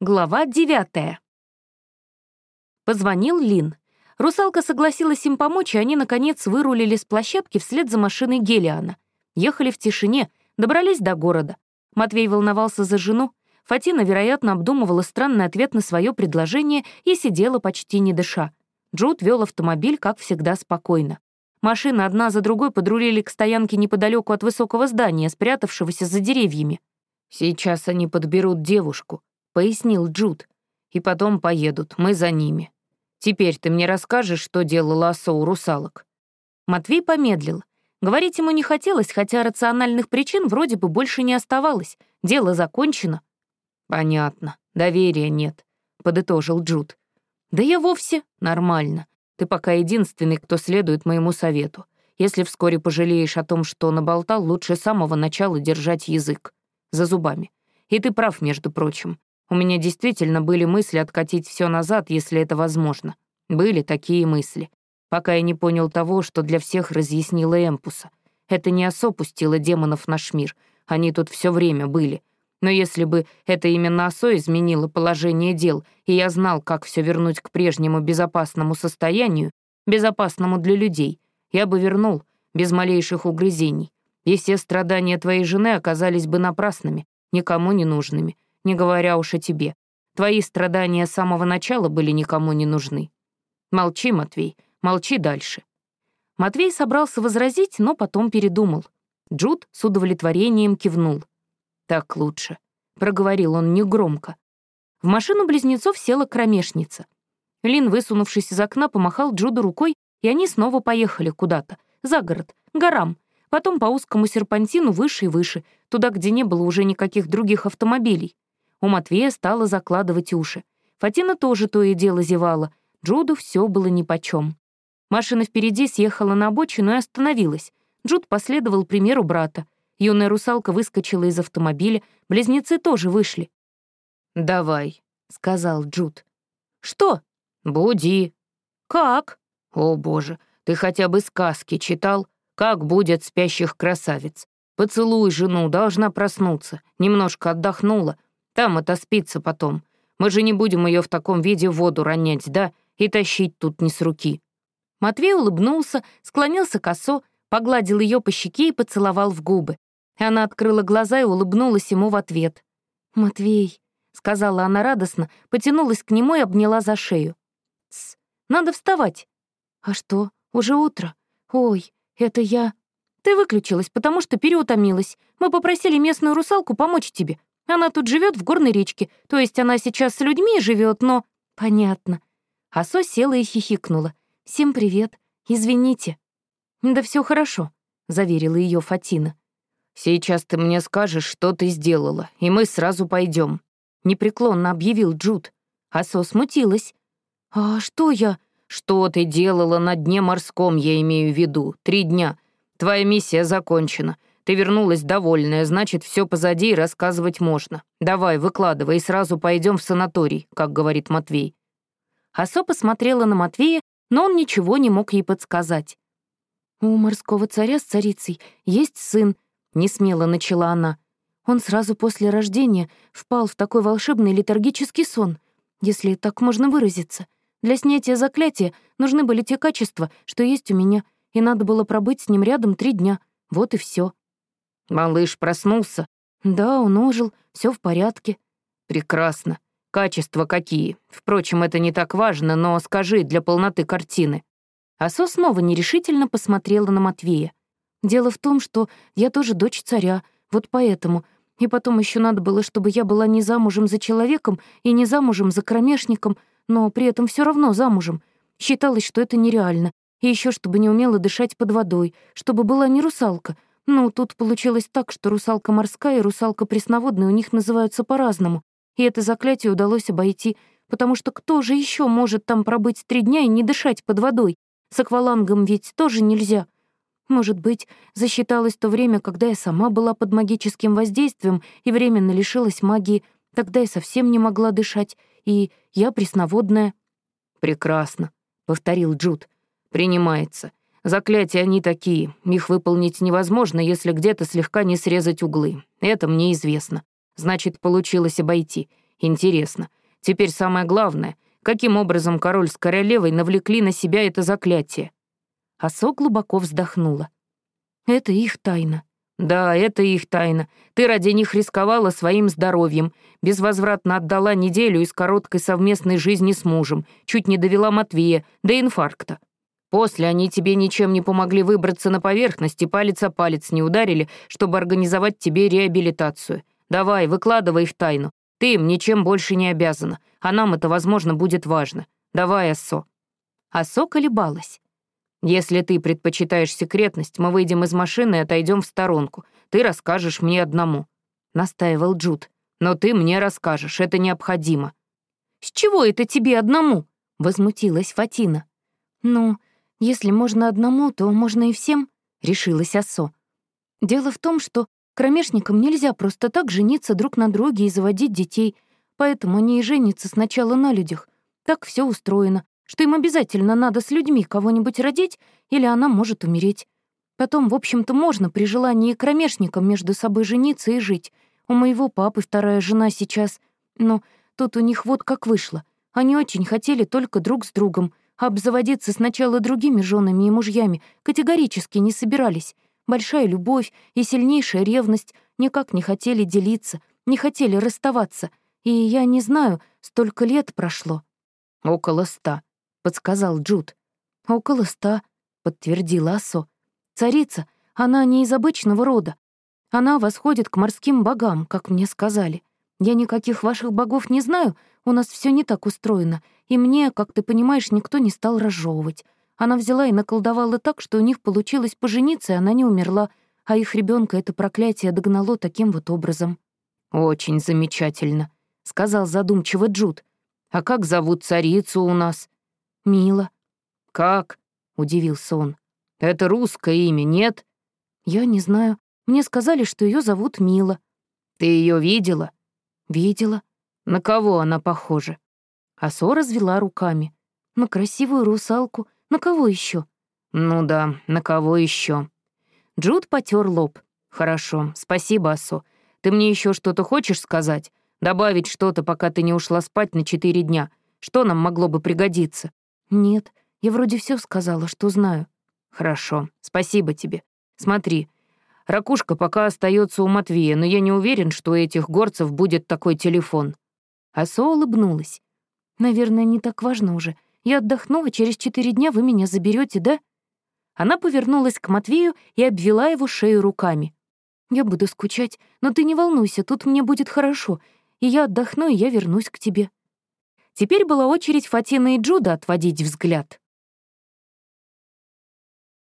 Глава девятая. Позвонил Лин. Русалка согласилась им помочь, и они, наконец, вырулили с площадки вслед за машиной Гелиана. Ехали в тишине, добрались до города. Матвей волновался за жену. Фатина, вероятно, обдумывала странный ответ на свое предложение и сидела почти не дыша. Джуд вел автомобиль, как всегда, спокойно. Машины одна за другой подрулили к стоянке неподалеку от высокого здания, спрятавшегося за деревьями. «Сейчас они подберут девушку», — пояснил Джуд. «И потом поедут, мы за ними. Теперь ты мне расскажешь, что делала Асо у русалок?» Матвей помедлил. Говорить ему не хотелось, хотя рациональных причин вроде бы больше не оставалось. Дело закончено. «Понятно, доверия нет», — подытожил Джуд. «Да я вовсе нормально. Ты пока единственный, кто следует моему совету. Если вскоре пожалеешь о том, что наболтал, лучше с самого начала держать язык. За зубами. И ты прав, между прочим. У меня действительно были мысли откатить все назад, если это возможно. Были такие мысли. Пока я не понял того, что для всех разъяснила Эмпуса. Это не осо пустило демонов наш мир. Они тут все время были. Но если бы это именно осо изменило положение дел, и я знал, как все вернуть к прежнему безопасному состоянию, безопасному для людей, я бы вернул, без малейших угрызений. И все страдания твоей жены оказались бы напрасными, никому не нужными не говоря уж о тебе. Твои страдания с самого начала были никому не нужны. Молчи, Матвей, молчи дальше». Матвей собрался возразить, но потом передумал. Джуд с удовлетворением кивнул. «Так лучше», — проговорил он негромко. В машину близнецов села кромешница. Лин, высунувшись из окна, помахал Джуду рукой, и они снова поехали куда-то, за город, горам, потом по узкому серпантину выше и выше, туда, где не было уже никаких других автомобилей. У Матвея стало закладывать уши. Фатина тоже то и дело зевала. Джуду все было нипочем. Машина впереди съехала на обочину и остановилась. Джуд последовал примеру брата. Юная русалка выскочила из автомобиля, близнецы тоже вышли. «Давай», — сказал Джуд. «Что?» «Буди». «Как?» «О, боже, ты хотя бы сказки читал? Как будет спящих красавиц? Поцелуй жену, должна проснуться. Немножко отдохнула, там отоспится потом. Мы же не будем ее в таком виде воду ронять, да? И тащить тут не с руки». Матвей улыбнулся, склонился косо, погладил ее по щеке и поцеловал в губы. Она открыла глаза и улыбнулась ему в ответ. «Матвей», — сказала она радостно, потянулась к нему и обняла за шею. «Тсс, надо вставать». «А что, уже утро? Ой, это я...» «Ты выключилась, потому что переутомилась. Мы попросили местную русалку помочь тебе. Она тут живет в горной речке, то есть она сейчас с людьми живет, но...» «Понятно». Асо села и хихикнула. «Всем привет. Извините». «Да все хорошо», — заверила ее Фатина. «Сейчас ты мне скажешь, что ты сделала, и мы сразу пойдем», — непреклонно объявил Джуд. Асо смутилась. «А что я?» «Что ты делала на дне морском, я имею в виду, три дня. Твоя миссия закончена. Ты вернулась довольная, значит, все позади и рассказывать можно. Давай, выкладывай, и сразу пойдем в санаторий, как говорит Матвей». Асо посмотрела на Матвея, но он ничего не мог ей подсказать. «У морского царя с царицей есть сын», — несмело начала она. Он сразу после рождения впал в такой волшебный летаргический сон, если так можно выразиться. Для снятия заклятия нужны были те качества, что есть у меня, и надо было пробыть с ним рядом три дня. Вот и все. Малыш проснулся? Да, он ожил, все в порядке. Прекрасно. Качества какие? Впрочем, это не так важно, но скажи для полноты картины. Асо снова нерешительно посмотрела на Матвея. Дело в том, что я тоже дочь царя, вот поэтому. И потом еще надо было, чтобы я была не замужем за человеком и не замужем за кромешником, но при этом все равно замужем. Считалось, что это нереально. И еще чтобы не умела дышать под водой, чтобы была не русалка — ну, тут получилось так, что русалка морская и русалка пресноводная у них называются по-разному, и это заклятие удалось обойти, потому что кто же еще может там пробыть три дня и не дышать под водой? С аквалангом ведь тоже нельзя. Может быть, засчиталось то время, когда я сама была под магическим воздействием и временно лишилась магии, тогда я совсем не могла дышать, и я пресноводная. «Прекрасно», — повторил Джуд. «Принимается. Заклятия они такие, их выполнить невозможно, если где-то слегка не срезать углы. Это мне известно. Значит, получилось обойти. Интересно. Теперь самое главное, каким образом король с королевой навлекли на себя это заклятие? Асо глубоко вздохнула. Это их тайна. Да, это их тайна. Ты ради них рисковала своим здоровьем, безвозвратно отдала неделю из короткой совместной жизни с мужем, чуть не довела Матвея до инфаркта. После они тебе ничем не помогли выбраться на поверхность и палец о палец не ударили, чтобы организовать тебе реабилитацию. Давай, выкладывай их тайну. Ты им ничем больше не обязана, а нам это, возможно, будет важно. Давай, Ассо». Ассо колебалась. «Если ты предпочитаешь секретность, мы выйдем из машины и отойдем в сторонку. Ты расскажешь мне одному», — настаивал Джуд. «Но ты мне расскажешь, это необходимо». «С чего это тебе одному?» — возмутилась Фатина. «Ну, если можно одному, то можно и всем», — решилась Асо. «Дело в том, что кромешникам нельзя просто так жениться друг на друге и заводить детей, поэтому они и женятся сначала на людях. Так все устроено, что им обязательно надо с людьми кого-нибудь родить, или она может умереть. Потом, в общем-то, можно при желании кромешникам между собой жениться и жить. У моего папы вторая жена сейчас, но тут у них вот как вышло. Они очень хотели только друг с другом — Обзаводиться сначала другими женами и мужьями категорически не собирались. Большая любовь и сильнейшая ревность никак не хотели делиться, не хотели расставаться. И я не знаю, столько лет прошло. «Около ста», — подсказал Джуд. «Около ста», — подтвердила Асо. «Царица, она не из обычного рода. Она восходит к морским богам, как мне сказали. Я никаких ваших богов не знаю, у нас все не так устроено, и мне, как ты понимаешь, никто не стал разжевывать. Она взяла и наколдовала так, что у них получилось пожениться, и она не умерла, а их ребенка это проклятие догнало таким вот образом. «Очень замечательно», — сказал задумчиво Джуд. «А как зовут царицу у нас?» «Мила». «Как?» — удивился он. «Это русское имя, нет?» «Я не знаю. Мне сказали, что ее зовут Мила». «Ты ее видела?» «Видела». «На кого она похожа?» Асо развела руками. «На красивую русалку. На кого еще? «Ну да, на кого еще? Джуд потер лоб. «Хорошо, спасибо, Асо. Ты мне еще что-то хочешь сказать? Добавить что-то, пока ты не ушла спать на четыре дня? Что нам могло бы пригодиться?» «Нет, я вроде все сказала, что знаю». «Хорошо, спасибо тебе. Смотри, ракушка пока остается у Матвея, но я не уверен, что у этих горцев будет такой телефон». Асо улыбнулась. «Наверное, не так важно уже. Я отдохну, а через четыре дня вы меня заберете, да?» Она повернулась к Матвею и обвела его шею руками. «Я буду скучать, но ты не волнуйся, тут мне будет хорошо, и я отдохну, и я вернусь к тебе». Теперь была очередь Фатины и Джуда отводить взгляд.